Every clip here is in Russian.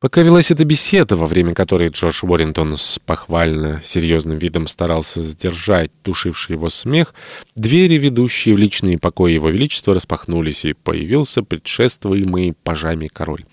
Пока велась эта беседа, во время которой Джордж Уоррингтон с похвально серьезным видом старался сдержать душивший его смех, двери, ведущие в личные покои его величества, распахнулись, и появился предшествуемый пажами король.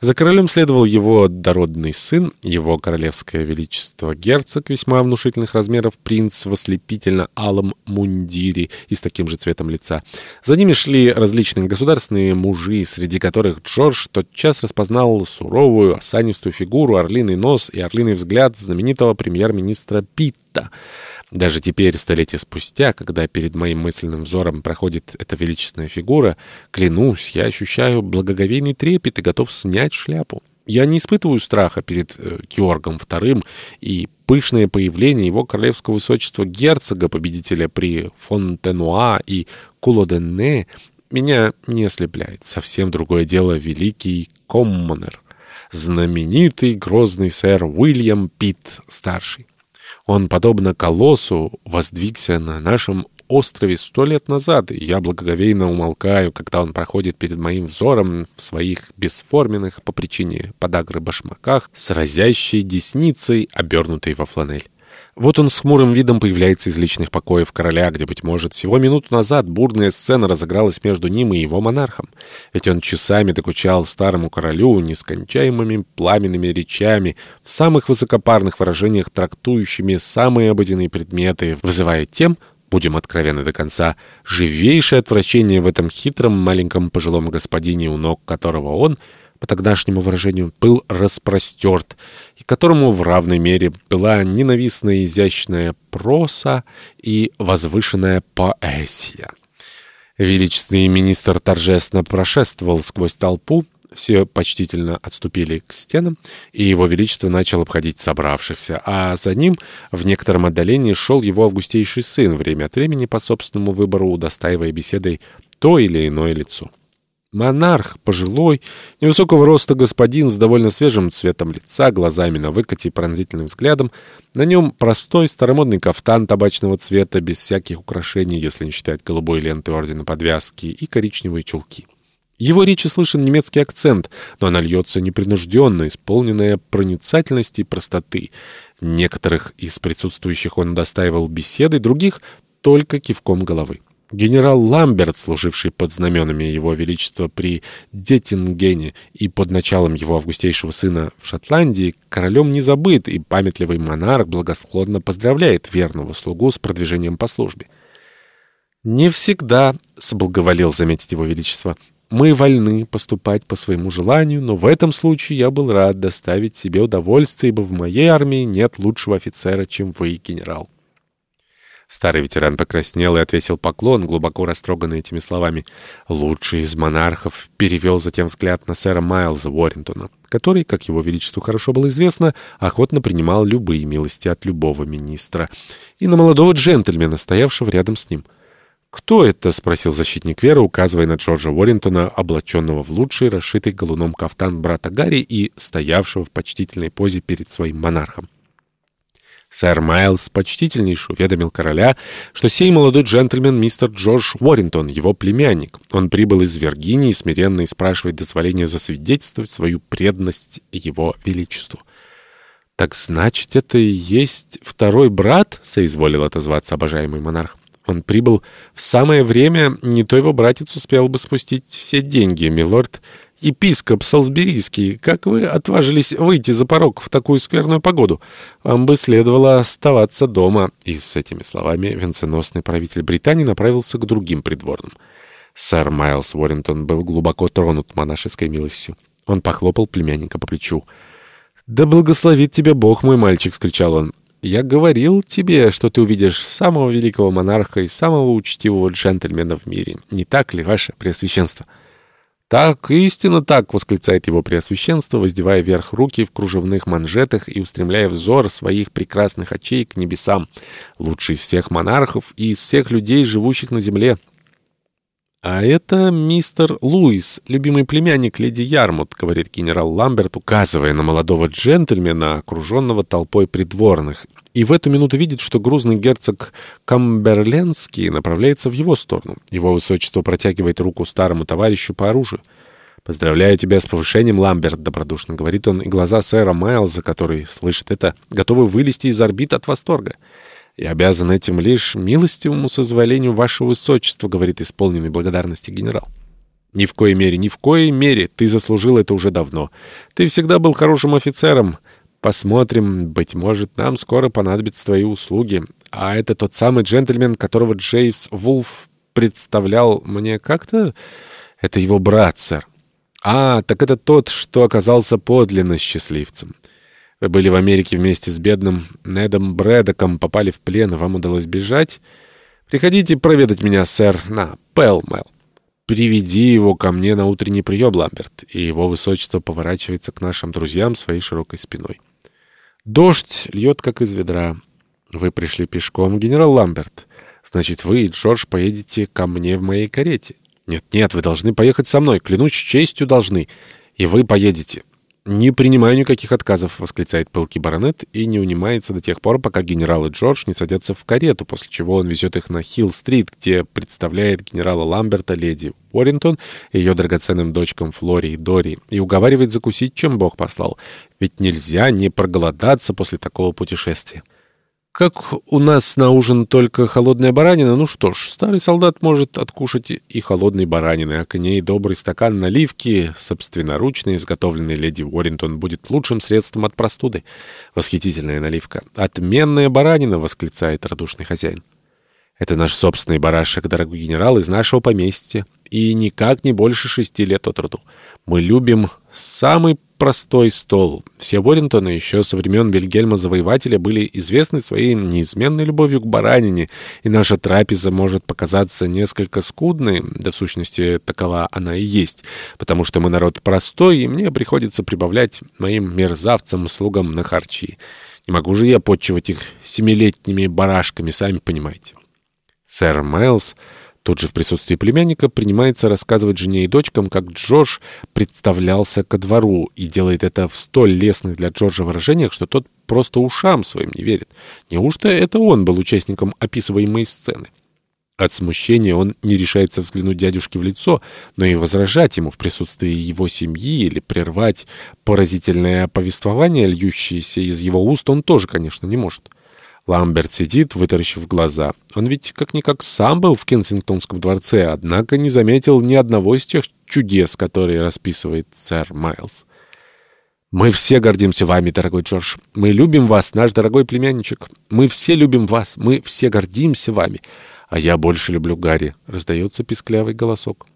За королем следовал его дородный сын, его королевское величество герцог весьма внушительных размеров, принц в ослепительно-алом мундире и с таким же цветом лица. За ними шли различные государственные мужи, среди которых Джордж тотчас распознал суровую, осанистую фигуру, орлиный нос и орлиный взгляд знаменитого премьер-министра Питта — даже теперь, столетия спустя, когда перед моим мысленным взором проходит эта величественная фигура, клянусь, я ощущаю благоговейный трепет и готов снять шляпу. Я не испытываю страха перед э, Георгом II, и пышное появление его королевского высочества герцога, победителя при Фонтенуа и Кулоденне, меня не ослепляет. Совсем другое дело великий коммонер, знаменитый грозный сэр Уильям Питт старший. Он, подобно колоссу, воздвигся на нашем острове сто лет назад, и я благоговейно умолкаю, когда он проходит перед моим взором в своих бесформенных по причине подагры башмаках с разящей десницей, обернутой во фланель. Вот он с хмурым видом появляется из личных покоев короля, где, быть может, всего минуту назад бурная сцена разыгралась между ним и его монархом. Ведь он часами докучал старому королю нескончаемыми пламенными речами, в самых высокопарных выражениях трактующими самые обыденные предметы, вызывая тем, будем откровенны до конца, живейшее отвращение в этом хитром маленьком пожилом господине, у ног которого он — по тогдашнему выражению, был распростерт, и которому в равной мере была ненавистная изящная проса и возвышенная поэзия. Величественный министр торжественно прошествовал сквозь толпу, все почтительно отступили к стенам, и его величество начал обходить собравшихся, а за ним в некотором отдалении шел его августейший сын, время от времени по собственному выбору удостаивая беседой то или иное лицо. Монарх, пожилой, невысокого роста господин с довольно свежим цветом лица, глазами на выкате и пронзительным взглядом. На нем простой старомодный кафтан табачного цвета, без всяких украшений, если не считать голубой ленты ордена подвязки, и коричневые чулки. Его речи слышен немецкий акцент, но она льется непринужденно, исполненная проницательности и простоты. Некоторых из присутствующих он достаивал беседой, других — только кивком головы. Генерал Ламберт, служивший под знаменами Его Величества при Деттингене и под началом его августейшего сына в Шотландии, королем не забыт, и памятливый монарх благосклонно поздравляет верного слугу с продвижением по службе. «Не всегда», — соблаговолил заметить Его Величество, — «мы вольны поступать по своему желанию, но в этом случае я был рад доставить себе удовольствие, ибо в моей армии нет лучшего офицера, чем вы, генерал». Старый ветеран покраснел и отвесил поклон, глубоко растроганный этими словами. Лучший из монархов перевел затем взгляд на сэра Майлза Уоррентона, который, как его величеству хорошо было известно, охотно принимал любые милости от любого министра, и на молодого джентльмена, стоявшего рядом с ним. «Кто это?» — спросил защитник веры, указывая на Джорджа Уоррентона, облаченного в лучший, расшитый галуном кафтан брата Гарри и стоявшего в почтительной позе перед своим монархом. Сэр Майлз почтительнейше уведомил короля, что сей молодой джентльмен мистер Джордж Уоррингтон, его племянник. Он прибыл из Виргинии, смиренно и спрашивает дозволения засвидетельствовать свою преданность его величеству. «Так значит, это и есть второй брат?» — соизволил отозваться обожаемый монарх. Он прибыл в самое время, не то его братец успел бы спустить все деньги, милорд епископ Салсберийский, как вы отважились выйти за порог в такую скверную погоду? Вам бы следовало оставаться дома». И с этими словами венценосный правитель Британии направился к другим придворным. Сэр Майлз Уоррентон был глубоко тронут монашеской милостью. Он похлопал племянника по плечу. «Да благословит тебя Бог, мой мальчик!» — скричал он. «Я говорил тебе, что ты увидишь самого великого монарха и самого учтивого джентльмена в мире. Не так ли, ваше преосвященство?» «Так, истинно так!» — восклицает его преосвященство, воздевая вверх руки в кружевных манжетах и устремляя взор своих прекрасных очей к небесам. Лучший из всех монархов и из всех людей, живущих на земле. «А это мистер Луис, любимый племянник леди Ярмут», — говорит генерал Ламберт, указывая на молодого джентльмена, окруженного толпой придворных, и в эту минуту видит, что грузный герцог Камберленский направляется в его сторону. Его высочество протягивает руку старому товарищу по оружию. «Поздравляю тебя с повышением, Ламберт», — добродушно говорит он, и глаза сэра Майлза, который слышит это, готовы вылезти из орбит от восторга. «Я обязан этим лишь милостивому созволению вашего высочества», — говорит исполненный благодарности генерал. «Ни в коей мере, ни в коей мере. Ты заслужил это уже давно. Ты всегда был хорошим офицером. Посмотрим, быть может, нам скоро понадобятся твои услуги. А это тот самый джентльмен, которого Джейвс Вулф представлял мне как-то? Это его брат, сэр. А, так это тот, что оказался подлинно счастливцем». Вы были в Америке вместе с бедным Недом Брэдоком, попали в плен, вам удалось бежать. Приходите проведать меня, сэр, на Пэлмэл. Приведи его ко мне на утренний прием, Ламберт, и его высочество поворачивается к нашим друзьям своей широкой спиной. Дождь льет, как из ведра. Вы пришли пешком, генерал Ламберт. Значит, вы и Джордж поедете ко мне в моей карете. Нет-нет, вы должны поехать со мной, клянусь честью должны. И вы поедете. «Не принимаю никаких отказов», — восклицает пылкий баронет и не унимается до тех пор, пока генерал и Джордж не садятся в карету, после чего он везет их на Хилл-стрит, где представляет генерала Ламберта леди Уоррингтон ее драгоценным дочкам Флори и Дори и уговаривает закусить, чем Бог послал. Ведь нельзя не проголодаться после такого путешествия. Как у нас на ужин только холодная баранина, ну что ж, старый солдат может откушать и холодной баранины, а к ней добрый стакан наливки, собственноручно изготовленный леди Уоррингтон, будет лучшим средством от простуды. Восхитительная наливка. «Отменная баранина!» — восклицает радушный хозяин. «Это наш собственный барашек, дорогой генерал, из нашего поместья, и никак не больше шести лет от роду. Мы любим самый простой стол. Все Уоррентоны еще со времен Вильгельма Завоевателя были известны своей неизменной любовью к баранине, и наша трапеза может показаться несколько скудной, да в сущности такова она и есть, потому что мы народ простой, и мне приходится прибавлять моим мерзавцам-слугам на харчи. Не могу же я подчивать их семилетними барашками, сами понимаете. Сэр Майлз Тут же в присутствии племянника принимается рассказывать жене и дочкам, как Джордж представлялся ко двору и делает это в столь лестных для Джорджа выражениях, что тот просто ушам своим не верит. Неужто это он был участником описываемой сцены? От смущения он не решается взглянуть дядюшке в лицо, но и возражать ему в присутствии его семьи или прервать поразительное повествование, льющееся из его уст, он тоже, конечно, не может. Ламберт сидит, вытаращив глаза. Он ведь как-никак сам был в Кенсингтонском дворце, однако не заметил ни одного из тех чудес, которые расписывает сэр Майлз. «Мы все гордимся вами, дорогой Джордж. Мы любим вас, наш дорогой племянничек. Мы все любим вас. Мы все гордимся вами. А я больше люблю Гарри», — раздается писклявый голосок.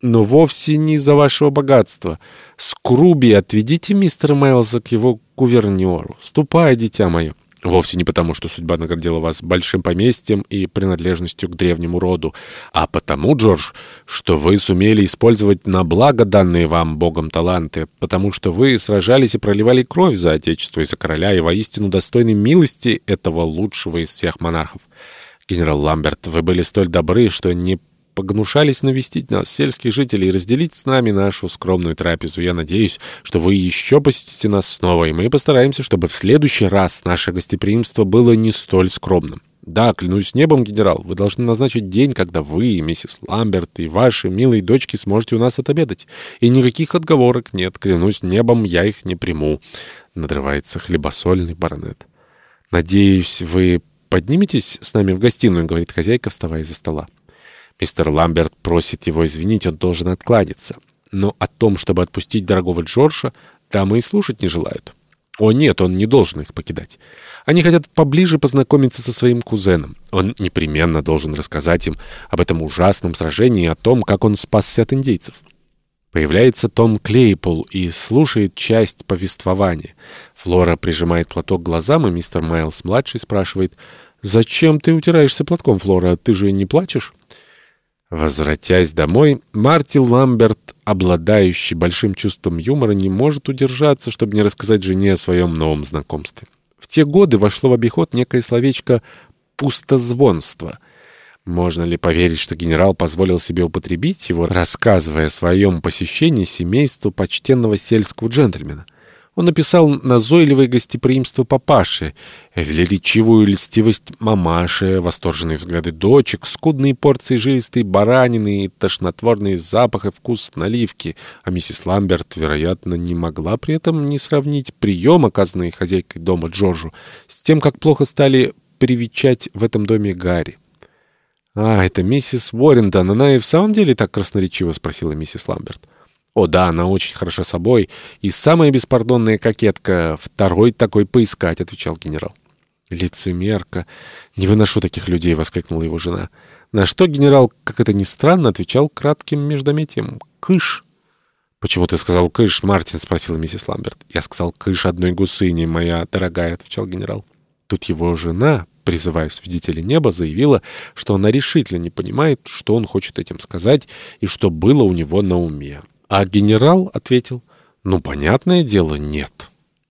«Но вовсе не из-за вашего богатства. Скруби, отведите мистера Майлза к его гувернеру. Ступай, дитя мое». Вовсе не потому, что судьба наградила вас большим поместьем и принадлежностью к древнему роду, а потому, Джордж, что вы сумели использовать на благо данные вам Богом таланты, потому что вы сражались и проливали кровь за Отечество и за короля, и воистину достойны милости этого лучшего из всех монархов. Генерал Ламберт, вы были столь добры, что не погнушались навестить нас, сельских жителей, и разделить с нами нашу скромную трапезу. Я надеюсь, что вы еще посетите нас снова, и мы постараемся, чтобы в следующий раз наше гостеприимство было не столь скромным. Да, клянусь небом, генерал, вы должны назначить день, когда вы, миссис Ламберт и ваши милые дочки сможете у нас отобедать. И никаких отговорок нет, клянусь небом, я их не приму. Надрывается хлебосольный баронет. Надеюсь, вы подниметесь с нами в гостиную, говорит хозяйка, вставая из-за стола. Мистер Ламберт просит его извинить, он должен откланяться. Но о том, чтобы отпустить дорогого Джорджа, дамы и слушать не желают. О нет, он не должен их покидать. Они хотят поближе познакомиться со своим кузеном. Он непременно должен рассказать им об этом ужасном сражении и о том, как он спасся от индейцев. Появляется Том Клейпол и слушает часть повествования. Флора прижимает платок к глазам, и мистер Майлз-младший спрашивает, «Зачем ты утираешься платком, Флора? Ты же не плачешь?» Возвратясь домой, Марти Ламберт, обладающий большим чувством юмора, не может удержаться, чтобы не рассказать жене о своем новом знакомстве. В те годы вошло в обиход некое словечко «пустозвонство». Можно ли поверить, что генерал позволил себе употребить его, рассказывая о своем посещении семейству почтенного сельского джентльмена? Он написал назойливое гостеприимство папаши, величивую льстивость мамаши, восторженные взгляды дочек, скудные порции жилистой баранины и тошнотворный запах и вкус наливки, а миссис Ламберт, вероятно, не могла при этом не сравнить прием, оказанный хозяйкой дома Джорджу, с тем, как плохо стали привечать в этом доме Гарри. «А, это миссис Уоррентон, она и в самом деле так красноречиво?» — спросила миссис Ламберт. О да, она очень хороша собой. И самая беспардонная кокетка. Второй такой поискать, отвечал генерал. Лицемерка. Не выношу таких людей, воскликнула его жена. На что генерал, как это ни странно, отвечал кратким междометием. Кыш. «Почему ты сказал кыш, Мартин?» — спросила миссис Ламберт. «Я сказал кыш одной гусыни, моя дорогая», — отвечал генерал. Тут его жена, призывая свидетелей неба, заявила, что она решительно не понимает, что он хочет этим сказать и что было у него на уме. А генерал ответил, ну, понятное дело, нет.